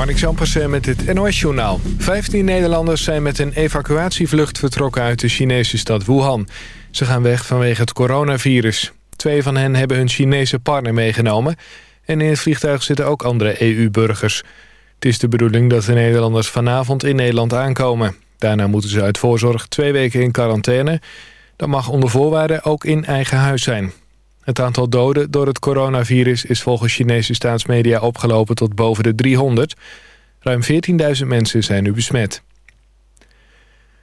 Marnik Zampersen met het NOS-journaal. 15 Nederlanders zijn met een evacuatievlucht vertrokken uit de Chinese stad Wuhan. Ze gaan weg vanwege het coronavirus. Twee van hen hebben hun Chinese partner meegenomen... en in het vliegtuig zitten ook andere EU-burgers. Het is de bedoeling dat de Nederlanders vanavond in Nederland aankomen. Daarna moeten ze uit voorzorg twee weken in quarantaine. Dat mag onder voorwaarden ook in eigen huis zijn. Het aantal doden door het coronavirus is volgens Chinese staatsmedia opgelopen tot boven de 300. Ruim 14.000 mensen zijn nu besmet.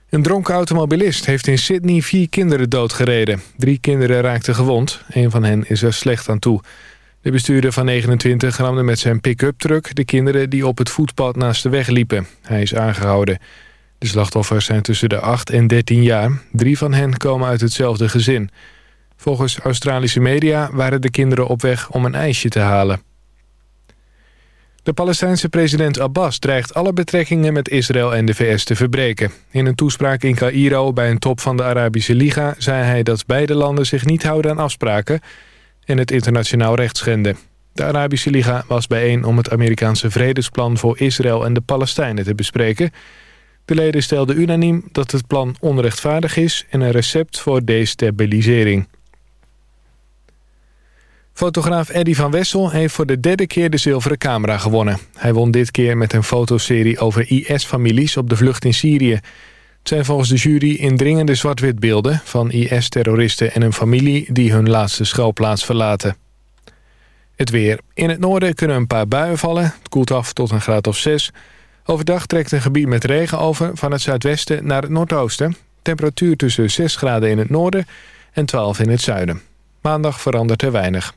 Een dronken automobilist heeft in Sydney vier kinderen doodgereden. Drie kinderen raakten gewond. Een van hen is er slecht aan toe. De bestuurder van 29 ramde met zijn pick-up truck... de kinderen die op het voetpad naast de weg liepen. Hij is aangehouden. De slachtoffers zijn tussen de 8 en 13 jaar. Drie van hen komen uit hetzelfde gezin. Volgens Australische media waren de kinderen op weg om een ijsje te halen. De Palestijnse president Abbas dreigt alle betrekkingen met Israël en de VS te verbreken. In een toespraak in Cairo bij een top van de Arabische Liga... zei hij dat beide landen zich niet houden aan afspraken... en het internationaal recht schenden. De Arabische Liga was bijeen om het Amerikaanse vredesplan... voor Israël en de Palestijnen te bespreken. De leden stelden unaniem dat het plan onrechtvaardig is... en een recept voor destabilisering. Fotograaf Eddy van Wessel heeft voor de derde keer de zilveren camera gewonnen. Hij won dit keer met een fotoserie over IS-families op de vlucht in Syrië. Het zijn volgens de jury indringende zwart-wit beelden... van IS-terroristen en een familie die hun laatste schuilplaats verlaten. Het weer. In het noorden kunnen een paar buien vallen. Het koelt af tot een graad of 6. Overdag trekt een gebied met regen over van het zuidwesten naar het noordoosten. Temperatuur tussen 6 graden in het noorden en 12 in het zuiden. Maandag verandert er weinig.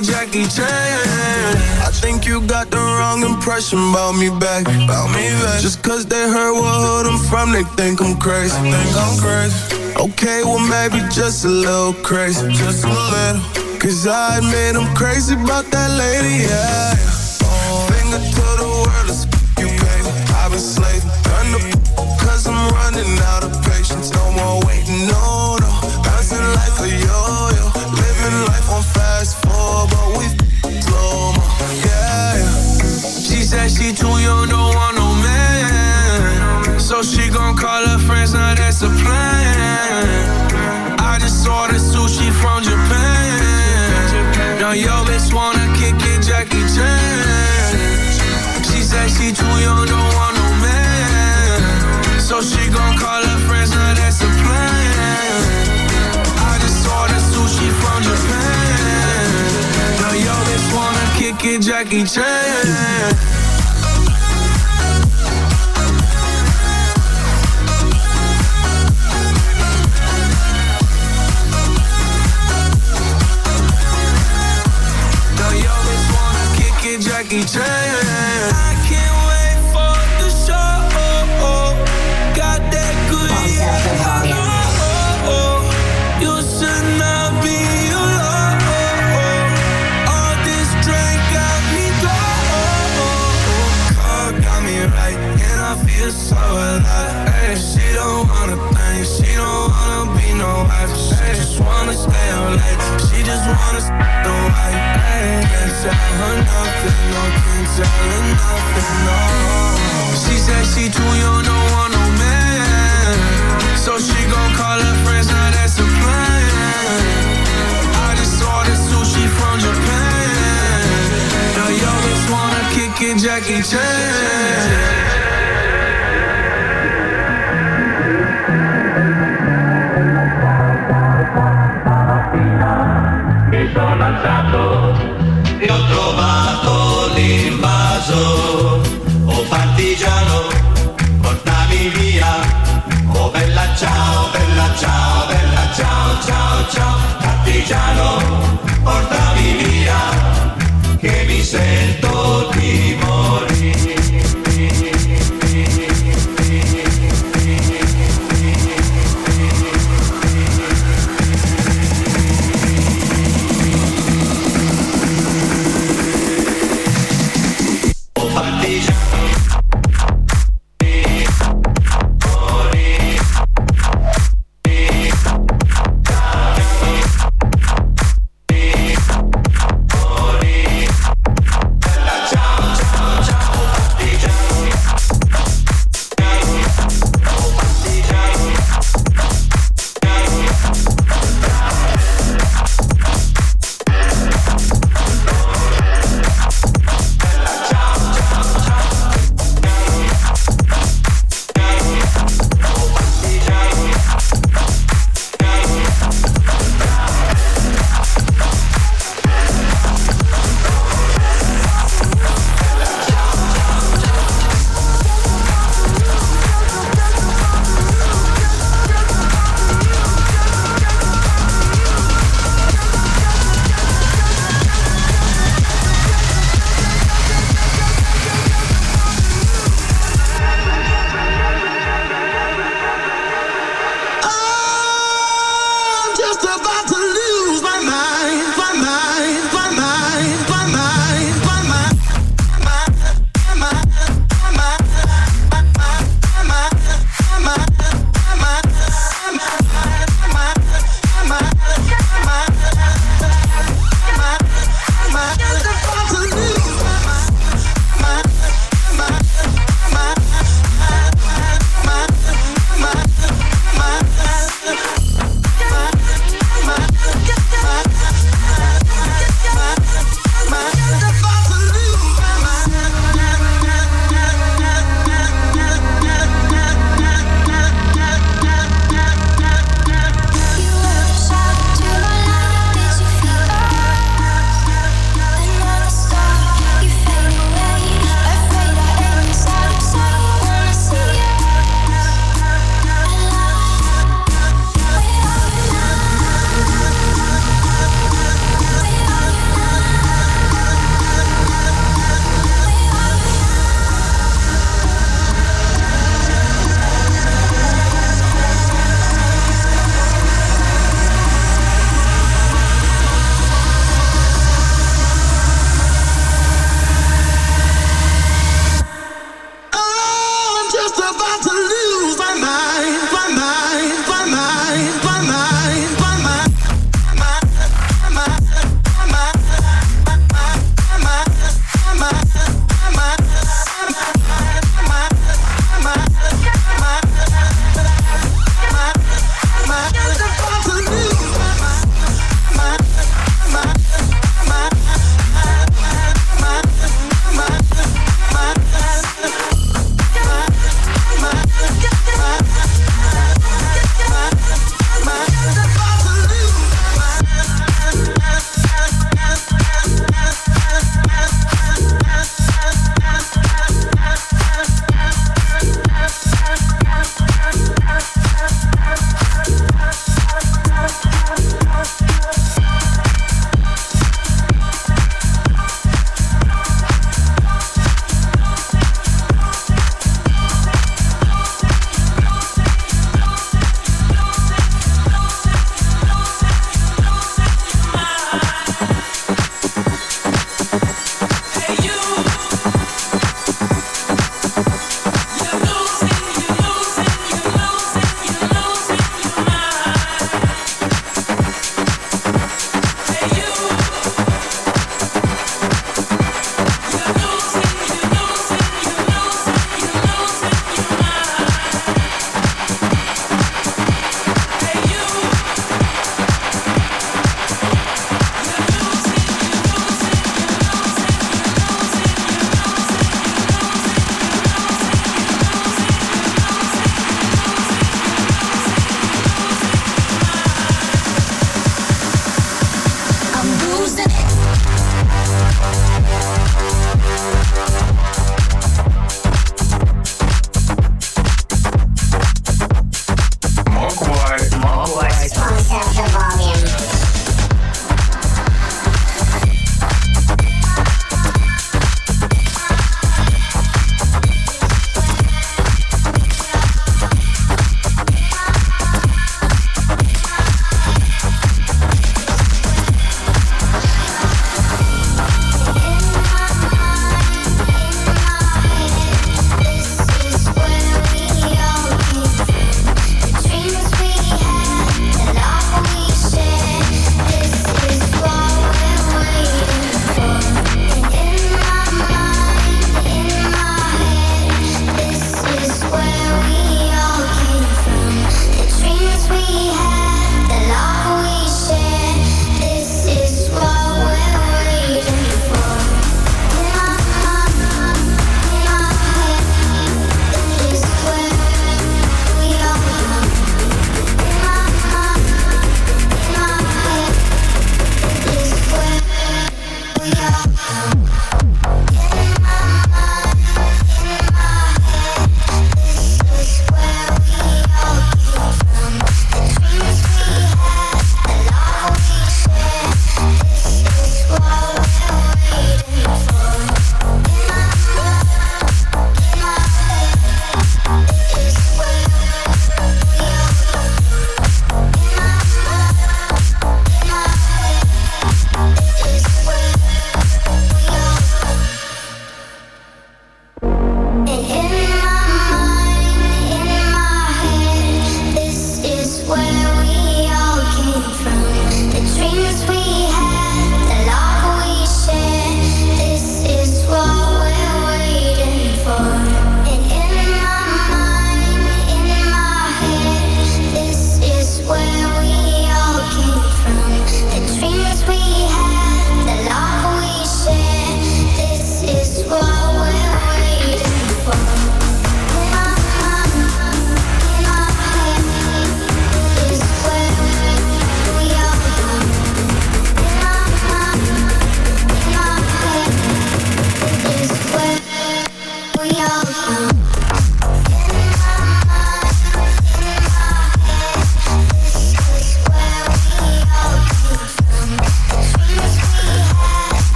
Jackie Chan. I think you got the wrong impression about me back, about me back. Just cause they heard what hood I'm from, they think I'm crazy, think I'm crazy. Okay, well maybe just a little crazy, just a little. Cause I admit I'm crazy about that lady, yeah. Jackie Chan.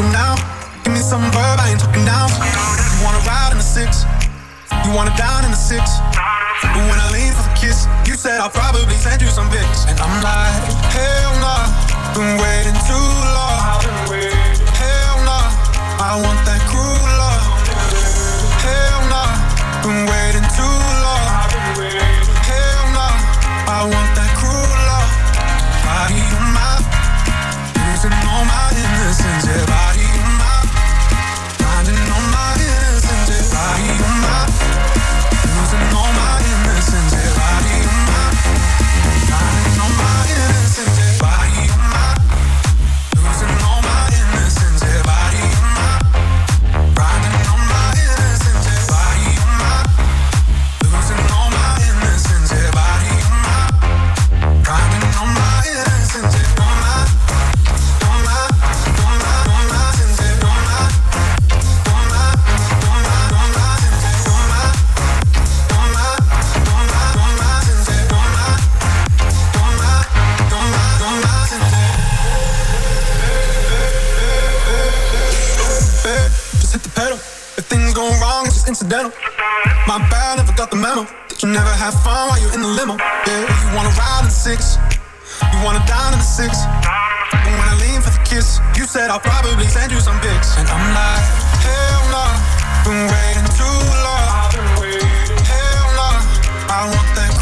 talking now. Give me some verb, I ain't talking down. You wanna ride in the six, you wanna down in the six. But when I lean for the kiss, you said I'll probably send you some pics. And I'm like, hell nah, been waiting too long. Hell nah, I want that cruel love. Hell nah, been waiting too long. Hell nah, I want that cruel love. Body on my, losing all my innocence, yeah. never have fun while you're in the limo. Yeah, you wanna ride in the six, you wanna dine in the six. But when I lean for the kiss, you said I'll probably send you some pics, and I'm like, hell no, been waiting too long. Hell no, I want that.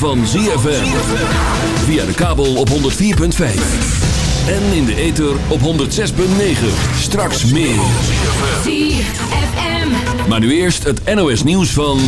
Van ZFM. Via de kabel op 104.5. En in de ether op 106.9. Straks meer. ZFM. Maar nu eerst het NOS nieuws van...